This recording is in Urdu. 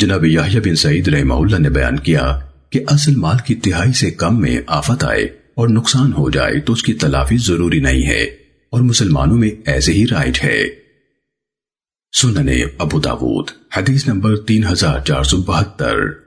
جناب یحییٰ بن سعید رحمہ اللہ نے بیان کیا کہ اصل مال کی تہائی سے کم میں آفت آئے اور نقصان ہو جائے تو اس کی تلافی ضروری نہیں ہے اور مسلمانوں میں ایسے ہی رائٹ ہے۔ سننے ابو داود، حدیث نمبر تین ہزار چار سو بہتر۔